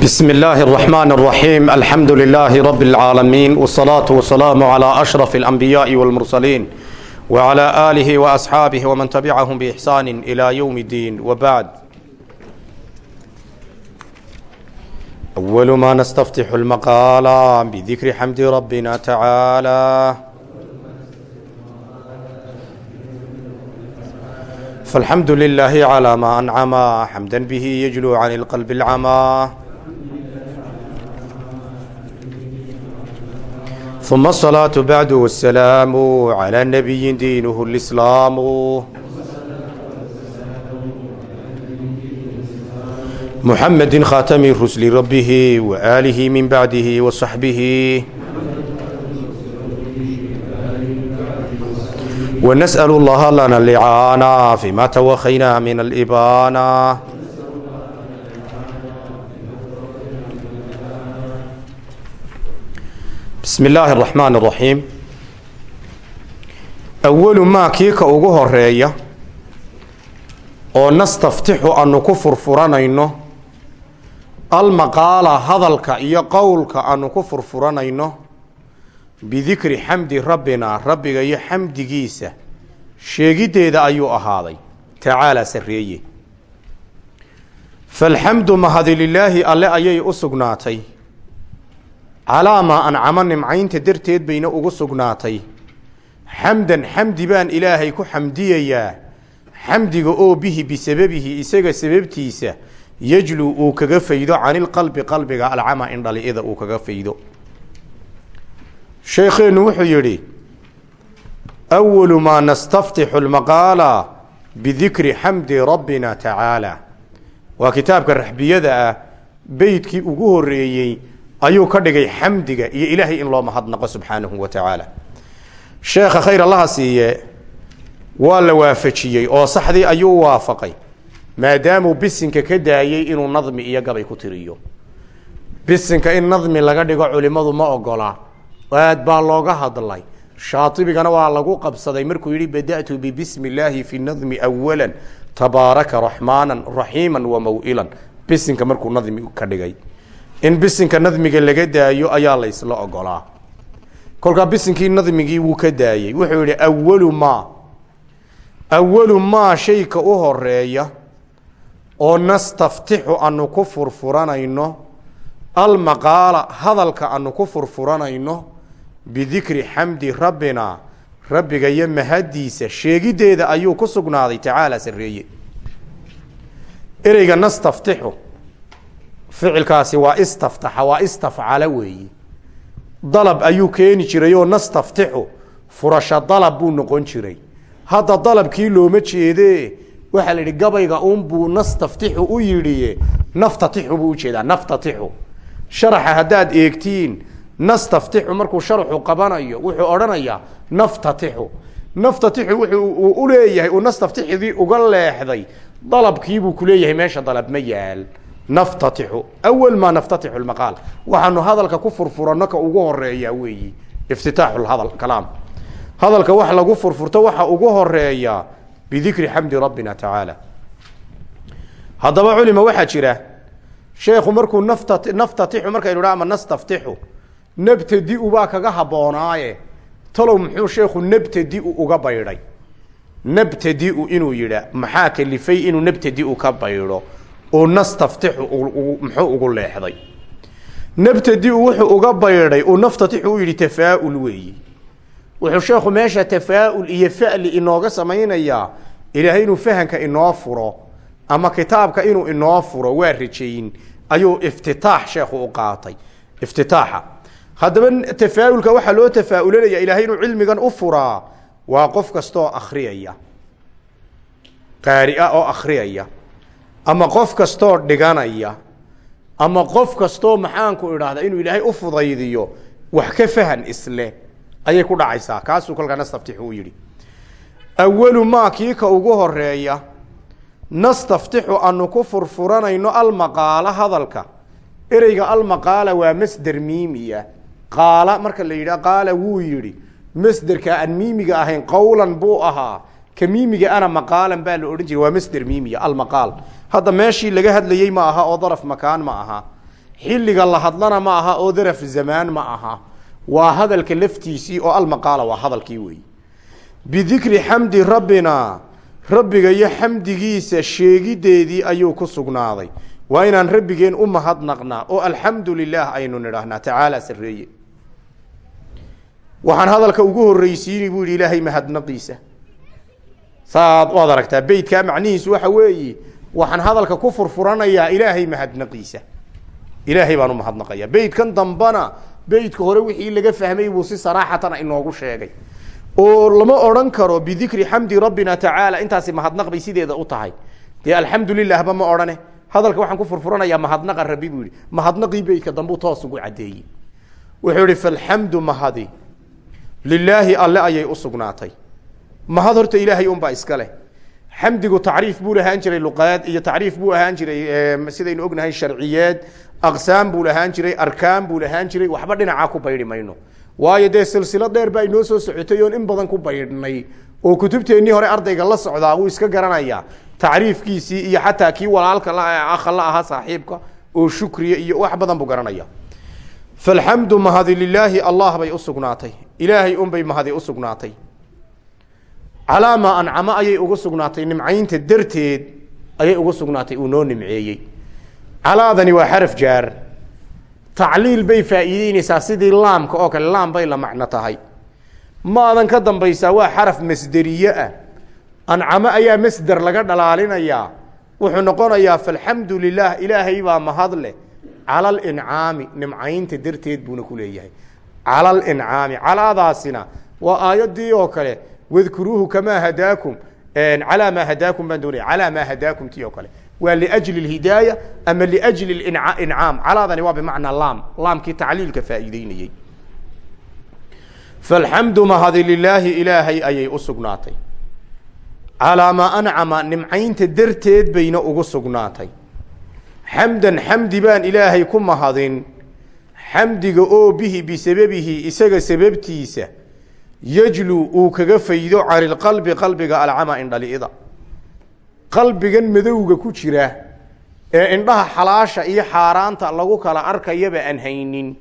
بسم الله الرحمن الرحيم الحمد لله رب العالمين والصلاة والسلام على أشرف الأنبياء والمرسلين وعلى آله وأصحابه ومن تبعهم بإحسان إلى يوم الدين وبعد أول ما نستفتح المقال بذكر حمد ربنا تعالى فالحمد لله على ما أنعم حمدا به يجلو عن القلب العمى uma asalaatu bacdu wasalaamu calaa nabiyin diinuhu lislaamu muxamedin khaatami rusli rabbihi wa aalihi min bacdihi wa saxbihi wa nas'alu allaha lana licaana fima tawakhayna min alibaana bismi illaahi araxmaan araxiim awalu maa kii ka ugu horreeya oo nastaftixu aanu ku furfuranayno almaqaala hadalka iyo qowlka aanu ku furfuranayno bidikri xamdi rabbinaa rabbiga iyo xamdigiisa sheegiddeeda ayuu ahaaday tacaalaa sarreeye. Falxamdu mahadi lilaahi alle ayay u sugnaatay calaa maa ancamo nimcaynta darteed bayna ugu sugnaatay. Xamdan xamdi baan ilaahay ku xamdiyayaa xamdiga oo bihi bisababihi isaga sababtiisa yajlu uu kaga faydo canilqalbi qalbiga alcama indhali-ida uu kaga faydo. Sheekheennu wuxuu yidhi awalu maa nastaftixu lmaqaala bidikri xamdi rabbina tacaala. Waa kitaabka raxbiyada ah beydkii ugu horeeyey ayuu ka dhigay xamdiga iyo ilaahay in loo mahadnaqo subxaanahu wa tacaala sheekha khayr allaha siiye waa la waafajiyey oo saxdii ayuu waafaqay maadaamuu bisinka ka daayey inuu nadmi iyo gabay ku tiriyo. Bisinka in nadmi laga dhigo culimadu ma ogola aad baa looga hadlay. Shaatibigana waa lagu qabsaday markuu yihi bada'tu bibismi illaahi fi nadmi awala tabaaraka raxmaana raxiima wamaw'ilan bisinka markuu nadmi ka dhigay in bisinka nadmiga laga daayo ayaa la ysla ogolaa. Kolkaa bisinkii nadmigii wuu ka daayey. Wuxuu yihi awalu maa. Awalu maa shayka u horreeya oo nastaftixu anu ku furfuranayno almaqaala hadalka anu ku furfuranayno bidikri xamdi rabbina rabbiga iyo mahadiisa sheegiddeeda ayuu ku sugnaaday tacaala sarreeye. Ereyga nastaftixu ficilkaasi waa istaftaxa waa istafcala weeyi. Dalab ayuu keeni jiray oo nastaftixu furasho dalab buu noqon jiray. Hadda dalabkii looma jeedee waxaa la yidhi gabayga unbuu nastaftixu u yidhi naftatixu buu u jeedaa naftatixu sharaxa haddaad eegtiin nastaftixu markuu sharaxu qabanayo wuxuu odhanayaa naftatixu naftatixu wuxuu u leeyahay uu nastaftixdii uga leexday dalabkiibuu kuleeyahay meesha dalab ma yaal naftatixu awal maa naftatixu lmaqaal waxaanu hadalka ku furfuranno ka ugu horeeyaa weeyi iftitaaxu hadal kalaam. Hadalka wax lagu furfurto waxa ugu horreeya bidikri xamdi rabbina tacaala. Haddaba culima waxaa jira sheekhu markuu nafta naftatixu markaynu dha ama nastaftixu nabtadiu baa kaga habboonaaye. Talow muxuu sheekhu nabtadiu uga baydhay? Nabtadiu inuu yidha maxaa kalifay inuu nabtadiu ka baydho oo nastaftixu muxuu ugu leexday. Nabtadiu wuxuu uga baydhay uu naftatixu u yidhi tafaaul weeyi. Wuxuu sheekhu meesha tafaaul iyo fa'li inooga samaynayaa ilaahay inuu fahanka inoo furo ama kitaabka inuu inoo furo waa rajayn. Ayuu iftitaax sheekhu u qaatay. Iftitaaxa. Haddaba tafaaulka waxaa loo tafaaulanayaa ilaahay inuu cilmigan u furaa waa qof kastaoo akhriyaya qaari-a oo akhriyaya ama qof kastoo dhiganaya ama qof kastoo maxaanku idhaahda inuu ilaahay u fudaydiyo wax ka fahan isle ayay ku dhacaysaa. Kaasuu kolkaa nastaftixu u yidhi. Awalu maa kii ka ugu horreeya nastaftixu anu ku furfuranayno almaqaala hadalka. Ereyga almaqaala waa masder miimiya. Qaala marka la yidhaha qaala wuu yidhi masderka aan miimiga ahayn qowlan buu ahaa ka miimiga ana maqaalan baa la odhan jiray waa masder miimiya almaqaal hadda meeshii laga hadlayey ma aha oo daraf makaan ma aha. Xilliga la hadlana ma aha oo daraf zamaan ma aha. Waa hadalka laftiisii oo almaqaala waa hadalkii weeye bidikri xamdi rabbina rabbiga iyo xamdigiisa sheegideedii ayuu ku sugnaaday. Waa inaan rabbigeen u mahadnaqnaa oo alxamdu lilah aynu nidhaahnaa tacaala sareeye waxaan hadalka ugu horreysiini buu yidhi ilaahay mahadnaqiisa saad waad aragtaa beytkaa macnihiisu waxa weeye waxaan hadalka ku furfuranayaa ilaahay mahadnaqiisa. Ilaahay baan u mahadnaqaya beytkan dambana beytka hore wixii laga fahmay buu si saraaxatan inoogu sheegay. Oo lama odhan karo bidikri xamdi rabbina tacaala. Intaasi mahadnaq bay sideeda u tahay. Dee alxamdu lilahba ma hadalka waxaan ku furfuranayaa mahadnaqa rabbi buu yihi mahadnaqii beytka toos ugu caddeeyey wuxuu yihi falxamdu mahadi. Lilaahi alle ayay u sugnaatay mahad horta ilaahay unbaa iska leh. Xamdigu tacriif buu lahaan jiray luqaad iyo tacriif buu ahaan jiray sidaynu ognahay sharciyeed aqsaam buu lahaan jiray arkaan buu lahaan jiray waxba dhinacaa ku baydhi mayno. Waayo dee silsilo dheer baa inoo soo socotay oon in badan ku baydhnay oo kutubteennii hore ardayga la socdaa wuu iska garanayaa. Tacriifkiisii iyo xataa kii walaalka akha la ahaa saaxiibka oo shukriya iyo wax badan buu garanaya. Falxamdu mahadi lilaahi allah bay usugnaatay ilaahay unbay mahadi usugnaatay calaa maa ancamo ayay ugu sugnaatay nimcaynta darteed ayay ugu sugnaatay uu noo nimceeyey. Calaadani waa xaraf jaar. Tacliil bay faa'iideyneysaa sidii laamka oo kale laam bay la macno tahay. Maadan ka dambaysaa waa xaraf masderiye ah. Ancamo ayaa masder laga dhalaalinayaa. Wuxuu noqonayaa falxamdu lilah ilaahay baa mahad leh cala alincaami nimcaynta darteed buuna ku leeyahay. Cala alincaami calaadaasina waa aayaddii oo kale wadkuruuhu kamaa hadaakum calaa maa hadaakum baan doonaya. Calaa maa hadaakum tii oo kale. Waa liajli lhidaaya ama liajli incaam. Calaadani waa bimacnaa laam. Laamkii tacliilka faa'iideynayey falxamdu mahadi lilaahi ilaahay ayay u sugnaatay. Calaa maa ancama nimcaynta darteed bayna ugu sugnaatay. Xamdan xamdi baan ilaahay ku mahadin. Xamdiga oo bihi bisababihi isaga sababtiisa yajlu uu kaga faydo cani lqalbi qalbiga alcama indhali'ida. Qalbigan madowga ku jira ee indhaha xalaasha iyo xaaraanta lagu kala arkayaba aan haynin.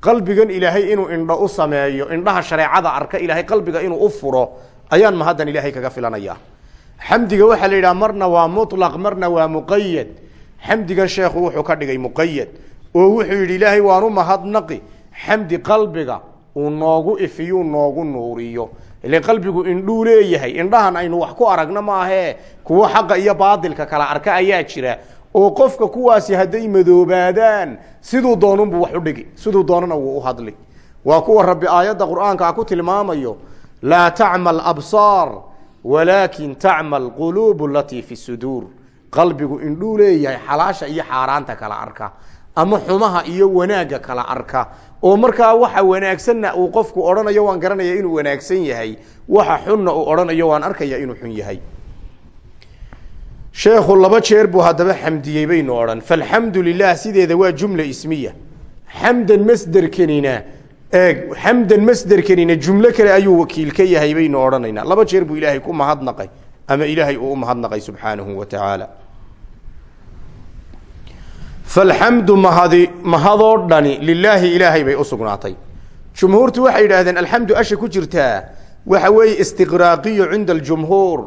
Qalbigan ilaahay inuu indho u sameeyo indhaha shareecada arka ilaahay qalbiga inuu u furo ayaan mahaddan ilaahay kaga filanaya xamdiga waxaa la yidhaha marna waa muطlaq marna waa muqayad xamdigan sheekhu wuxuu ka dhigay muqayad oo wuxuu yidhi ilaahay waan u mahadnaqi. Xamdi qalbiga uu noogu ifiyuu noogu nuuriyo. Ile qalbigu indhuu leeyahay indhahan aynu wax ku aragno maahee kuwo xaqa iyo baadilka kala arka ayaa jira. Oo qofka kuwaasi hadday madoobaadaan siduu doonunbu wax u dhigi siduu doonana wuu u hadli. Waa kuwa rabbi aayadda qur'aankaa ku tilmaamayo laa tacma absaar walaakin tacma quluub alatii fi suduur. Qalbigu indhuu leeyahay xalaasha iyo xaaraanta kala arka ama xumaha iyo wanaagga kala arka. Oo markaa waxa wanaagsanna uu qofku odhanayo waan garanaya inuu wanaagsan yahay. Waxa xunna uu odhanayo waan arkaya inuu xun yahay. Sheekhu laba jeer buu haddaba xamdiyey baynu odhan. Falxamdu lilah sideeda waa jumla ismiya. Xamdan masderkanina eeg xamdan masderkanina jumlo kale ayuu wakiil ka yahay baynu odhanaynaa. Laba jeer buu ilaahay ku mahadnaqay ama ilaahay uu u mahadnaqay subxaanahu wa tacaala falxamdu mahadi mahadoo dhani lilaahi ilaahay bay u sugnaatay jumhuurtu waxay yidhaahdeen alxamdu asha ku jirtaa waxa weeye istiqraaqiyo cinda aljumhuur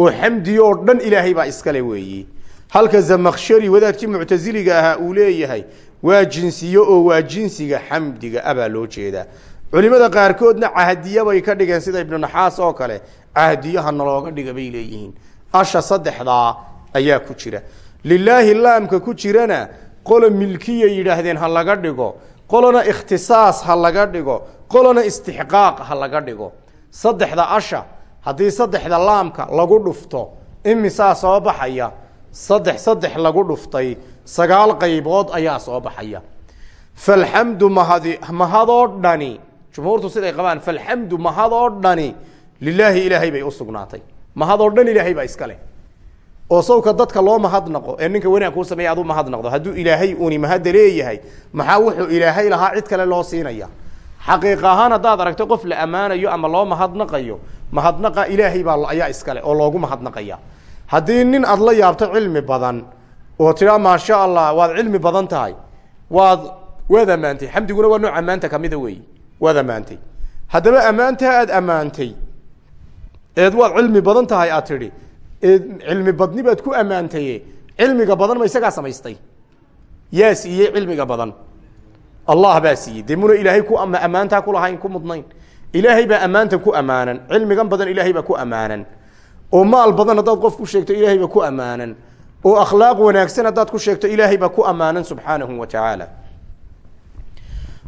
oo xamdiyoo dhan ilaahay baa iskale weeyi halka zamakshari wadaadkii muctasiliga ahaa uu leeyahay waa jinsiyo oo waa jinsiga xamdiga abaa loo jeedaa culimada qaarkoodna cahdiya bay ka dhigeen sida ibnu naxaas oo kale cahdiyaha nalooga dhiga bay leeyihiin asha saddexdaa ayaa ku jira lilaahi laamka ku jirana qola milkiya yidhaahdeen ha laga dhigo qolona ikhtisaas ha laga dhigo qolona istixqaaq ha laga dhigo. Saddexda asha haddii saddexda laamka lagu dhufto imisaa soo baxaya saddex saddex lagu dhuftay sagaal qaybood ayaa soo baxaya. Falxamdu mahadi mahadoo dhani jumhuurtu siday qabaan falxamdu mahadoo dhani lilaahi ilaahay bay u sugnaatay. Mahadoo dhan ilaahay baa iska leh oo sawka dadka loo mahadnaqo ee ninka wanaag kuu sameeya adu mahadnaqdo. Hadduu ilaahay uni mahadda leeyahay maxaa wuxuu ilaahay lahaa cid kale loo siinaya? Xaqiiq ahaan haddaad aragto qof la ammaanayo ama loo mahadnaqayo mahadnaqa ilaahay baa ayaa iskale oo loogu mahadnaqaya. Haddii nin aad la yaabto cilmi badan oo tidhaa maasha allah waad cilmi badan tahay waad waad ammaantay xamdiguna waa nooc ammaanta kamida weeyi waad ammaantay. Haddaba ammaantaa aad ammaantay eed waad cilmi badan tahay aad tidhi cilmi badni baad ku ammaantaye cilmiga badan ma isagaa samaystay. Yaa siiyey cilmiga badan. Allah baa siiyey. Dee muna ilaahay ku ammaantaa kulahayn ku mudnayn? Ilaahay baa ammaanta ku ammaanan. Cilmigan badan ilaahay baa ku ammaanan. Oo maal badan haddaad qof ku sheegto ilaahay baa ku ammaanan. Oo akhlaaq wanaagsan haddaad ku sheegto ilaahay baa ku ammaanan subxaanahu wa tacaala.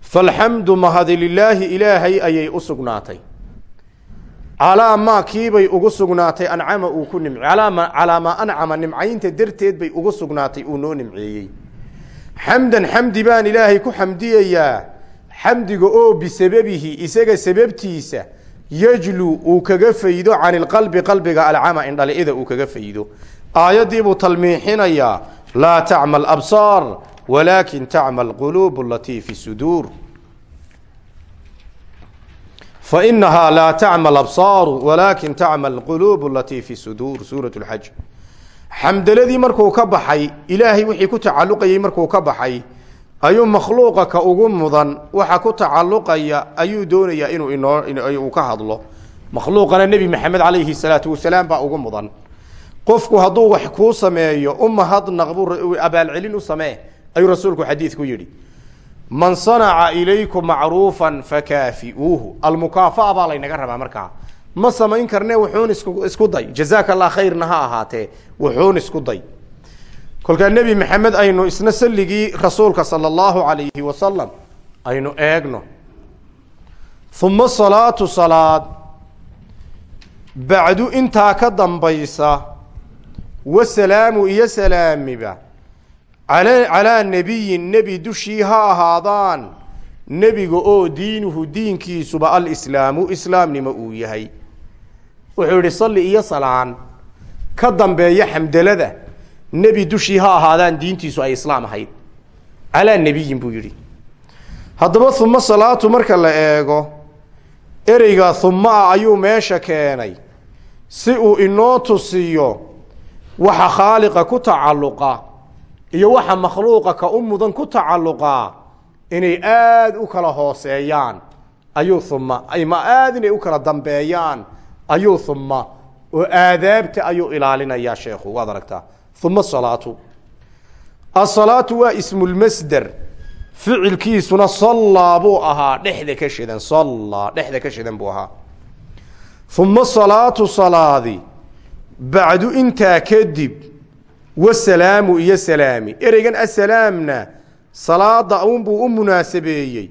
Falxamdu mahadi ilaahay ayay u sugnaatay calaa maa kiibay ugu sugnaatay ancama uu ku nimce alaa calaa maa ancama nimcaynta darteed bay ugu sugnaatay uu noo nimceeyey. Xamdan xamdi baan ilaahay ku xamdiyayaa xamdiga oo bisababihi isaga sababtiisa yajlu uu kaga faydo can ilqalbi qalbiga alcama indhalicida uu kaga faydo. Aayaddiibuu talmiixinayaa laa tacma absaar walaakin tacma quluub alatii fi suduur fainahaa laa tacma absaaru walaakin tacma quluub alatii fi suduur suurat lxaj xamdaladii markuu ka baxay ilaahay wixii ku tacalluqayey markuu ka baxay ayuu makhluuqa ka ugu mudan waxa ku tacalluqaya ayuu doonayaa inuu inoo ka hadlo makhluuqana nebi maxamed calayhi salaatu wasalaam baa ugu mudan qofku hadduu wax kuu sameeyo u mahadnaq buu abaalcelin u man sanaca ilaykum macruufan fakaafiuuhu. Almukaafa'a baa laynaga rabaa markaa. Ma samayn karne wuxuun isku isku day. Jazaaka allah khayrna ha ahaatee wuxuun isku day. Kolkaa nebi maxamed aynu isna salligii rasuulka sala allahu alayhi wasalam aynu eegno. Uma salaatu salaad. Bacdu intaa ka dambaysa wasalaamu iyo salaamiba. ala calaa nebiyin nebi dushii ha ahaadaan. Nebiga oo diinuhu diinkiisuba alislaamu islaamnimo uu yahay. Wuxuu yihi salli iyo salaan. Ka dambeeya xamdalada nebi dushii ha ahaadaan diintiisu ay islaam ahayd. Calaa nebiyin buu yidhi. Haddaba uma salaatu marka la eego ereyga uma ah ayuu meesha keenay. Si uu inoo tusiyo waxa khaaliqa ku tacalluqa iyo waxa makhluuqa ka u mudan ku tacalluqaa inay aada u kala hooseeyaan. Ayuu uma ma aada inay u kala dambeeyaan. Ayuu uma oo aadaabta ayuu ilaalinayaa sheekhu waad aragtaa. Uma salaatu. Asalaatu waa ismulmasder ficilkiisuna sallaa buu ahaa dhexda ka shidan sallaa dhexda ka shidan buu ahaa. Uma salaatu salaadi. Bacdu intaa kadib wasalaamu iyo salaami. Ereygan asalaamna salaada unbuu u munaasabeeyey.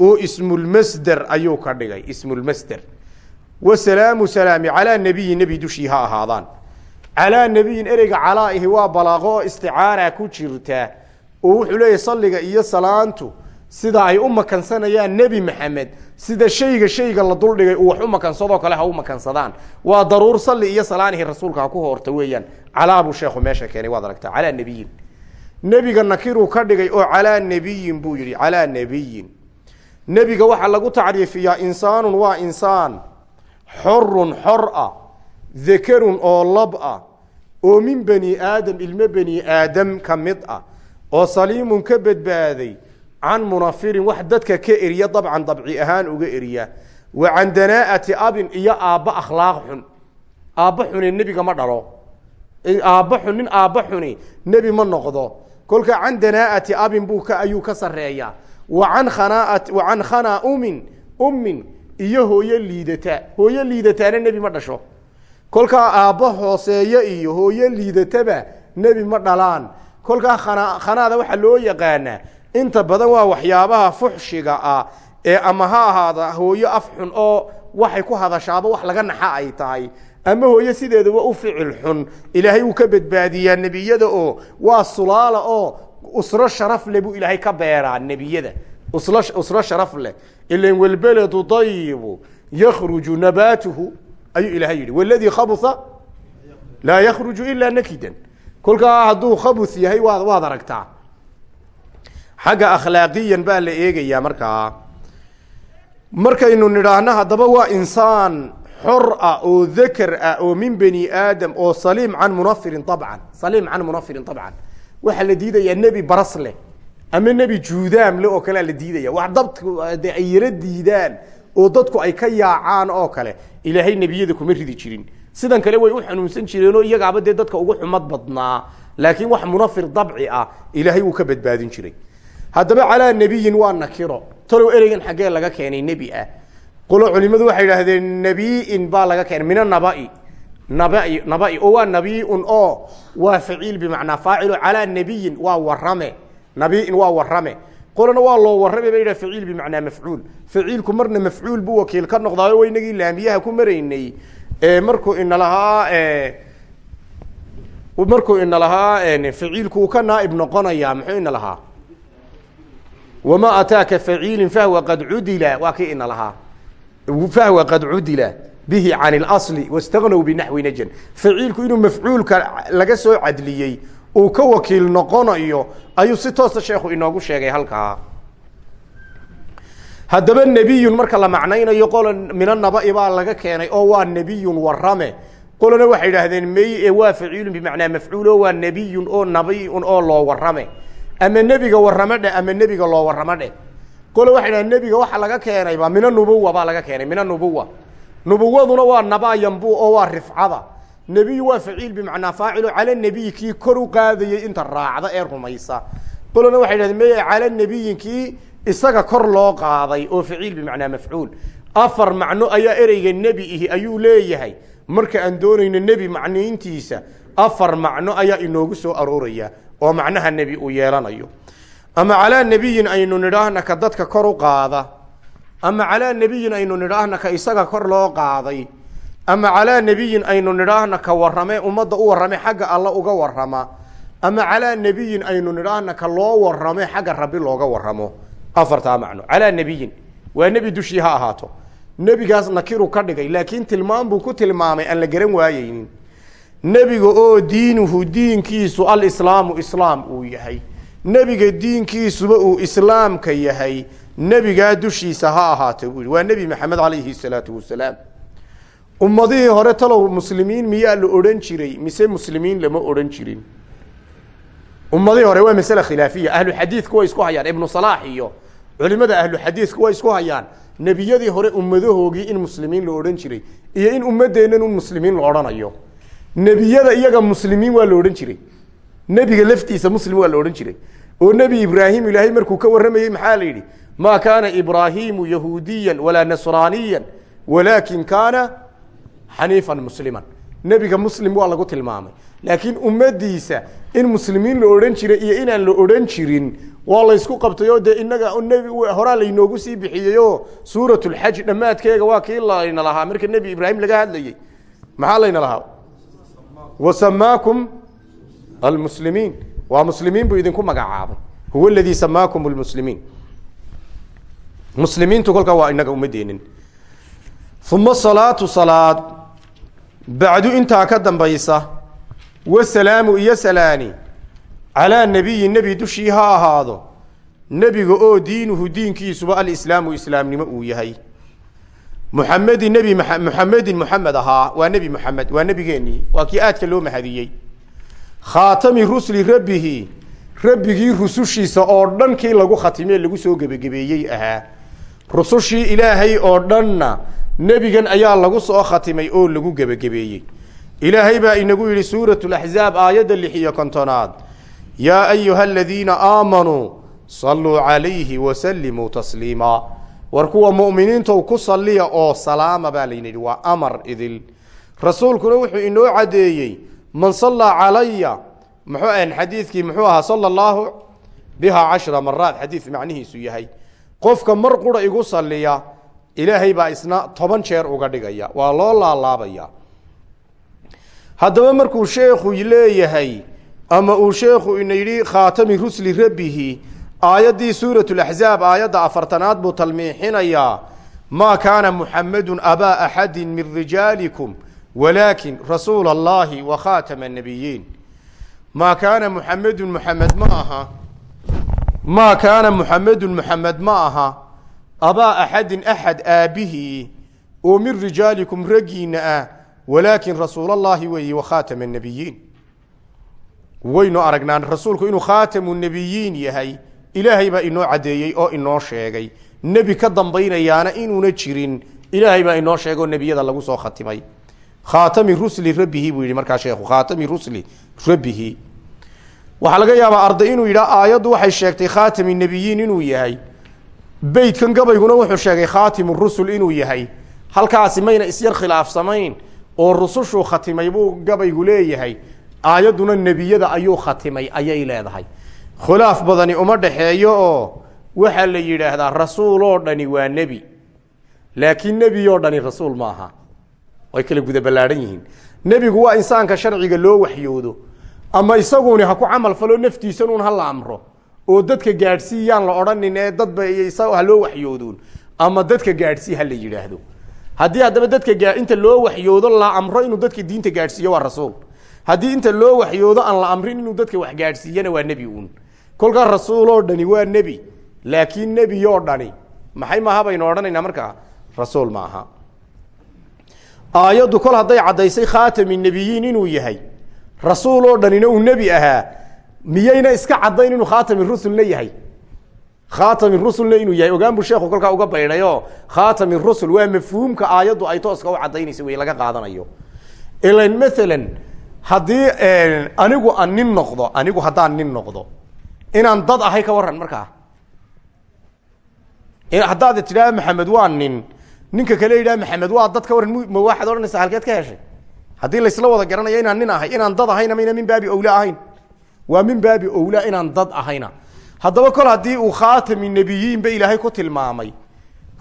Oo ismulmasder ayuu ka dhigay ismulmasder wasalaamu salaami calaa nebiyi nebi dushii ha ahaadaan. Calaa nebiyin ereyga calaa'ihi waa balaaqo oo isticaara ku jirta. Oo wuxuu leeyahy salliga iyo salaantu sida ay u makansanayaan nebi maxamed sida shayga shayga la duldhigay uu wax u makansadoo kale ha u makansadaan. Waa daruur salli iyo salaanihi rasuulka ha ku hoorta weeyaan. Calaa buu sheekhu meesha keenay waad aragtaa calaa nebiyin. Nebiga nakiruu ka dhigay oo calaa nebiyin buu yidhi calaa nebiyin. Nebiga waxaa lagu tacriifiyaa insaanun waa insaan. Xorun xor ah dakarun oo lab ah oo min bani aadam ilmo bani aadam ka mid ah oo saliimun ka badbaaday can munafirin wax dadka ka eriya dabcan dabci ahaan uga eriya wa can danaa'ati abin iyo aabba akhlaaq xun aabba xuni nebiga ma dhalo aabba xun nin aabba xuni nebi ma noqdo kolka can danaa'ati abin buu ka ayuu ka sarreeyaa wa can khanaat wa can khanaa umin ummin iyo hooyo liidata hooyo liidataana nebi ma dhasho kolkaa aabbo hooseeyo iyo hooyo liidataba nebi ma dhalaan kolkaa khana khanaada waxaa loo yaqaanaa inta badan waa waxyaabaha fuxshiga ah ee ama ha ahaada hooyo af xun oo waxay ku hadashaaba wax laga naxa ay tahay. Ama hooyo sideedaba u ficil xun ilaahay uu ka badbaadiyaa nebiyada oo waa sulaala oo usro sharaf leh buu ilaahay ka beeraa nebiyada. Usro sharaf leh. Ilan walbeledu dayibu yakhruju nabaatuhu ayuu ilaahay yidhi waladii khabua laa yakhruju ilaa nakidan. Kolkaa hadduu khabus yahay waad aragtaa xagga akhlaaqiyan baa la eegayaa markaa markaynu nidhaahno haddaba waa insaan xor ah oo dakar ah oo min bani aadam oo saliim can munafirin abcan saliim can munafirin abcan waxaa la diidayaa nebi baras leh ama nebi juudaam le oo kalea la diidaya wax dadku ay yaro diidaan oo dadku ay ka yaacaan oo kale ilaahay nebiyada kuma ridi jirin. Sidan kale way u xanuunsan jireenoo iyagaaba dee dadka ugu xumad badnaa. Laakiin wax munafir dabci ah ilaahay wuu ka badbaadin jiray haddaba calaa nebiyin waa nakiro. Talow ereygan xaggee laga keenay nebi ah. Qolo culimadu waxay idhaahdeen nebiin baa laga keenay. Min anabai nabai nabai. Oo waa nabiun oo waa faciil bimacnaa. Faacilo calaa nebiyin waa warame nabiin waa warame qolana waa loo warrame ba yidhah faciil bimacnaa mafcuul. Faciilku marna mafcuul buu wakiil ka noqdaayo waynagii laamiyaha ku maraynay. Markuu inalahaa markuu ina lahaa faciilku uu ka naaib noqonaya muxuu ina lahaa wamaa ataaka faciilin fahwa qad cudila waa kii ina lahaa fahwa qad cudila bihi can اlasli wاstagnow binaxwi najan faciilku inuu mafcuulka laga soo cadliyey uu ka wakiil noqonayo ayuu si toosa sheekhu inoogu sheegay halkaa haddaba nebiyun marka la macnaynayo qola mina nabai baa laga keenay oo waa nebiyun warame qolana waxay idhaahdeen may ee waa faciilun bimacnaa mafcuul oo waa nebiyun oo warame ama nebiga warramo dheh ama nebiga loo warramo dheh qole waxay dhahdeen nebiga waxa laga keenayba mina nubuwa baa laga keenay mina nubuwa nubuwaduna waa nabayambu oo waa rifcada. Nebiyu waa faciil bimacnaa faacilo cala nebiyi kii kor u qaadayey inta raacda ee rumaysa. Qolana waxay dhahdeen may cala nebiyin kii isaga kor loo qaaday oo faciil bimacnaa mafcuul. Afar macno ayaa ereyga nebi ihi ayuu leeyahay. Marka aan doonayno nebi macniintiisa afar macno ayaa inoogu soo arooraya oo macnaha nebi uu yeelanayo. Ama calaa nebiyin aynu nidhaahna ka dadka kor u qaada. Ama calaa nebiyin aynu nidhaahna ka isaga kor loo qaaday. Ama calaa nebiyin aynu nidhaahna ka warrame ummadda u warrame xagga alla uga warrama. Ama calaa nebiyin aynu nidhaahna ka loo warrame xagga rabbi looga warramo. Afartaa macno. Calaa nebiyin. Waa nebi dushii ha ahaato. Nebigaas nakiru ka dhigay laakiin tilmaam buu ku tilmaamay aan la garan waayeynin nebiga oo diinuhu diinkiisu alislaamu islaam uu yahay. Nebiga diinkiisuba uu islaamka yahay. Nebigaa dushiisa ha ahaata buu waa nebi maxamed calayhi salaatu wasalaam. Ummadihii hore talow muslimiin miyaa la odhan jiray? Mise muslimiin lama odhan jirin? Ummadihii hore waa masale khilaafiya. Ahlu xadiidku way isku hayaan. Ibnu salaax iyo culimada ahlu xadiidku way isku hayaan. Nebiyadii hore ummadahoogii in muslimiin la odhan jiray iyo in ummadeennan un muslimiin la odhanayo nebiyada iyaga muslimiin waa la odhan jiray. Nebiga laftiisa muslim waa la odhan jiray. Oo nebi ibraahim ilaahay markuu ka warramayey maxaa la yidhi? Maa kaana ibraahimu yahuudiyan walaa nasraaniyan walaakin kaana xaniifan musliman. Nebiga muslim waa lagu tilmaamay. Laakiin ummadiisa in muslimiin la odhan jiray iyo inaan la odhan jirin waa laysku qabtay oo dee inaga nebi horaa laynoogu sii bixiyey oo suurat lxaj dhammaadkeega waa kii layna lahaa. Marka nebi ibraahim laga hadlayey maxaa layna lahaa wasamaakum almuslimiin waa muslimiin buu idinku magacaabay. huwa aladii samaakum lmuslimiin muslimiintu kolkaa waa inaga umadeenin uma salaatu salaad bacdu intaa ka dambaysa wasalaamu iyo salaani calaa nebiyi nebi dushii ha ahaado nebiga oo diinuhu diinkiisuba alislaamu islaamnimo uu yahay muxamedin nebi muxamedin muxamed ahaa waa nebi muxamed waa nebigeenii waa kii aadka loo mahadiyey. Khaatami rusli rabbihi rabbigii rusushiisa oo dhan kii lagu khatimee lagu soo gebagabeeyey ahaa rusushii ilaahay oo dhanna nebigan ayaa lagu soo khatimay oo lagu gebagabeeyey ilaahay baa inagu yidhi suurat laxzaab aayadda lix iyo kontonaad. Yaa ayuha aladiina aamanuu saluu calayhi wasalimuu tasliima war kuwa mu'miniintow ku salliya oo salaama baa layna yidhi waa amar idil. Rasuulkuna wuxuu inoo caddeeyey man sallaa calaya muxuu ahan xadiidkii muxuu ahaa sala allahu bihaa cashra maraat xadiid macnihiisu yahay. Qofka mar qura igu salliya ilaahay baa isna toban jeer uga dhigaya waa loo laalaabaya. Haddaba markuu sheekhu leeyahay ama uu sheekhu ina yidhi khaatami rusli rabbihi aayaddii suurat laxzaab aayadda afartanaad buu talmiixinayaa. Maa kaana muxamedun abaa axadi min rijaalikum walaakin rasuula allahi wa khaatama nabiyiin maa kaana muxamedun muxamed ma aha. Maa kaana muxamedun muxamed ma aha. Abaa axadin axad aabbihii oo min rijaalikum raggiina ah walaakin rasuul allahi weeye wa khaatama nabiyiin waynu aragnaan rasuulku inuu khaatamu yahay ilaahay baa inoo caddeeyey oo inoo sheegay. Nebi ka dambaynayaana inuuna jirin ilaahay baa inoo sheegay oo nebiyada lagu soo khatimay. Khaatami rusli rabbihi buu yidhi markaa sheekhu khaatami rusli rabbihi. Waxaa laga yaabaa arday inuu yidhaa aayaddu waxay sheegtay khaatami nebiyiin inuu yahay. Beydkan gabayguna wuxuu sheegay khaatimu rusul inuu yahay. Halkaasi mayna isyar khilaafsamayn oo rusushuu khatimay buu gabaygu leeyahay. Aayadduna nebiyada ayuu khatimay ayay leedahay khilaaf badani uma dhaxeeyo oo waxaa la yidhaahdaa rasuul oo dhani waa nebi. Laakiin nebi oo dhani rasuul maaha way kala guda ballaadhan yihiin. Nebigu waa insaanka sharciga loo waxyoodo. Ama isaguni ha ku camal falo naftiisanuun ha la amro. Oo dadka gaadhsiiyaan la odhanin ee dadba ha loo waxyoodoon ama dadka gaadhsii ha la yidhaahdo. Haddii haddaba dadka inta loo waxyoodo la amro inuu dadka diinta gaadhsiiyo waa rasuul. Haddii inta loo waxyoodo aan la amrin inuu dadka wax gaadhsiiyana waa nebi uun kolkaa rasuul oo dhani waa nebi laakiin nebi oo dhani. Maxay maaha baynu odhanaynaa markaa rasuul ma aha aayaddu kol hadday caddaysay khaatami nebiyiin inuu yahay. Rasuul oo dhanina uu nebi ahaa. Miyayna iska caddayn inuu khaatami rusulna yahay? Khaatami rusulna inuu yahay. Ogaan buu sheekhu kolkaa uga baydhayo. Khaatami rusul waa mafhuumka aayaddu ay tooska u caddaynaysa wey laga qaadanayo. Ilan maalan haddii anigu aan nin noqdo anigu haddaan nin noqdo inaan dad ahay ka waran markaa. Haddaad tidhaha maxamed waa nin ninka kale yidhaha maxamed waa dad ka waran ma waxaad odhanaysaa halkeed ka heshay? Haddii laysla wada garanayo inaan nin ahay inaan dad ahayna min baabi owla ahayn. Waa min baabi owla inaan dad ahayna. Haddaba kol haddii uu khaatami nebiyiinba ilaahay ku tilmaamay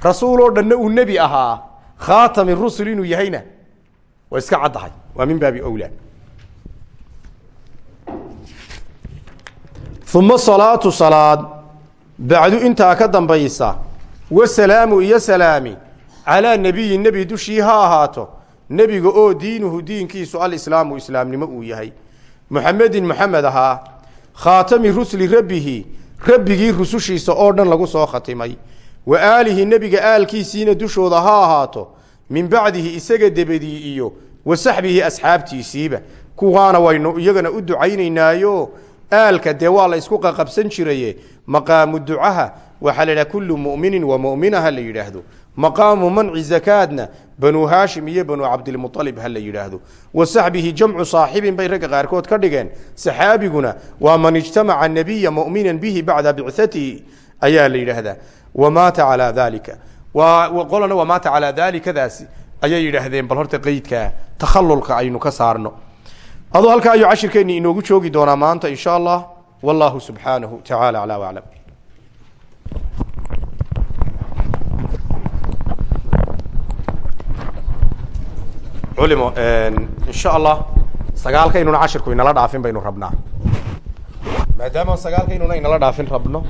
rasuul oo uu nebi ahaa khaatami rusul yahayna waa iska caddahay waa min baabi owla uma salaatu salaad. Bacdu intaa ka dambaysa. Wasalaamu iyo salaami. Calaa nebiyin nebi dushii ha ahaato. Nebiga oo diinuhu diinkiisu alislaamu islaamnimo uu yahay. Muxamedin muxamed ahaa. Khaatami rusli rabbihi. Rabbigii rusushiisa oo dhan lagu soo khatimay. Wa aalihi nebiga aalkiisiina dushooda ha ahaato. Min bacdihi isaga debadii iyo wa saxbihi asxaabtiisiiba. Kuwaana waynu iyagana u ducaynaynaayo aalka dee waa la ysku qaqabsan jiraye maqaamu ducaha waxaa la yidhaha kullu mu'minin wa mu'minaha la yidhaahdo. Maqaamu manci zakaadna banuu haashim iyo banuu cabdilmualib ha la yidhaahdo. Wa saxbihi jamcu saaxibin bay ragga qaarkood ka dhigeen. Saxaabiguna waa man ijtamaca nabiya mu'minan bihi bacda bicatihi ayaa la yidhaahdaa. Wamaata calaa dalika qolana wamaata calaa dalikadaasi ayay yidhaahdeen bal horta qeydkaa takhallulka aynu ka saarno aduu halkaa ayuu cashirkeenni inoogu joogi doonaa maanta in sha allah. Wallahu subxaanahu tacaala aclaa waclam culimo insha allah sagaalkaynuna cashirku inala dhaafin baynu rabnaa. Maadaama sagaalkaynuna inala dhaafin rabno